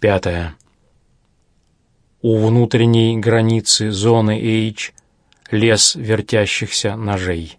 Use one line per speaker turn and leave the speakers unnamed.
Пятое. У внутренней границы зоны H лес вертящихся ножей.